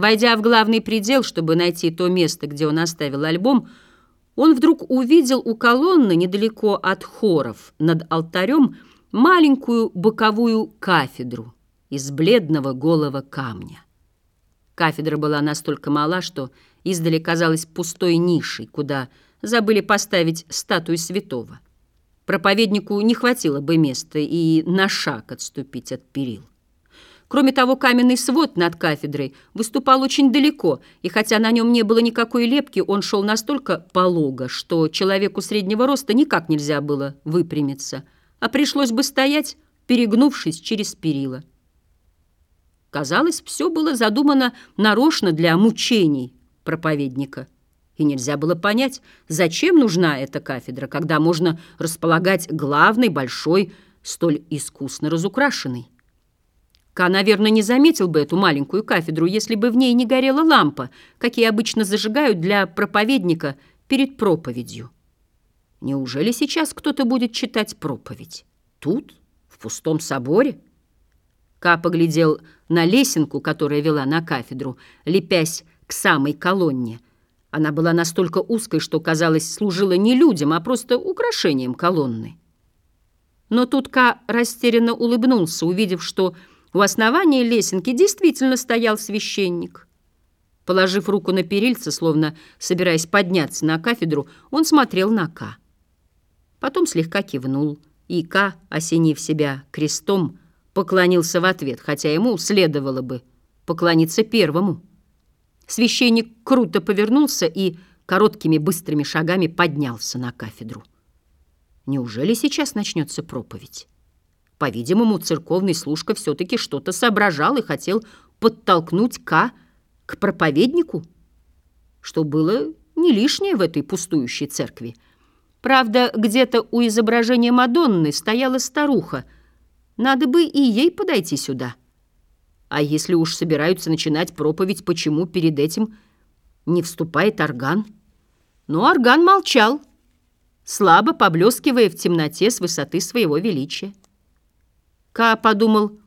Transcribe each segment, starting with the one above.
Войдя в главный предел, чтобы найти то место, где он оставил альбом, он вдруг увидел у колонны недалеко от хоров над алтарем маленькую боковую кафедру из бледного голого камня. Кафедра была настолько мала, что издали казалась пустой нишей, куда забыли поставить статую святого. Проповеднику не хватило бы места и на шаг отступить от перил. Кроме того, каменный свод над кафедрой выступал очень далеко, и хотя на нем не было никакой лепки, он шел настолько полого, что человеку среднего роста никак нельзя было выпрямиться, а пришлось бы стоять, перегнувшись через перила. Казалось, все было задумано нарочно для мучений проповедника. И нельзя было понять, зачем нужна эта кафедра, когда можно располагать главной, большой, столь искусно разукрашенной. Ка, наверное, не заметил бы эту маленькую кафедру, если бы в ней не горела лампа, какие обычно зажигают для проповедника перед проповедью. Неужели сейчас кто-то будет читать проповедь? Тут, в пустом соборе? Ка поглядел на лесенку, которая вела на кафедру, лепясь к самой колонне. Она была настолько узкой, что, казалось, служила не людям, а просто украшением колонны. Но тут Ка растерянно улыбнулся, увидев, что у основания лесенки действительно стоял священник. Положив руку на перильце, словно собираясь подняться на кафедру, он смотрел на Ка. Потом слегка кивнул, и Ка, осенив себя крестом, поклонился в ответ, хотя ему следовало бы поклониться первому. Священник круто повернулся и короткими быстрыми шагами поднялся на кафедру. Неужели сейчас начнется проповедь? По-видимому, церковный служка все-таки что-то соображал и хотел подтолкнуть К к проповеднику, что было не лишнее в этой пустующей церкви. Правда, где-то у изображения Мадонны стояла старуха. Надо бы и ей подойти сюда. А если уж собираются начинать проповедь, почему перед этим не вступает орган? Но орган молчал, слабо поблескивая в темноте с высоты своего величия. Ка подумал,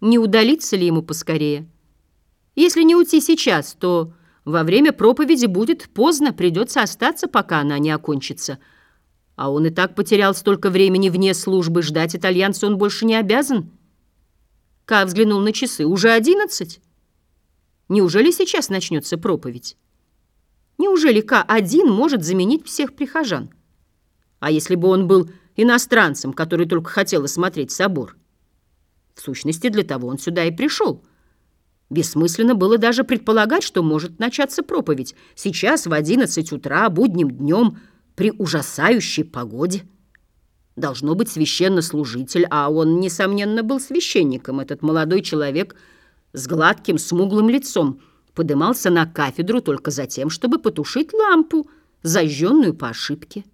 не удалиться ли ему поскорее. Если не уйти сейчас, то во время проповеди будет поздно, придется остаться, пока она не окончится. А он и так потерял столько времени вне службы, ждать итальянца он больше не обязан. Ка взглянул на часы. Уже одиннадцать? Неужели сейчас начнется проповедь? Неужели Ка один может заменить всех прихожан? А если бы он был иностранцем, который только хотел осмотреть собор? В сущности, для того он сюда и пришел. Бессмысленно было даже предполагать, что может начаться проповедь. Сейчас в одиннадцать утра, будним днем, при ужасающей погоде. Должно быть священнослужитель, а он, несомненно, был священником. Этот молодой человек с гладким, смуглым лицом подымался на кафедру только за тем, чтобы потушить лампу, зажженную по ошибке.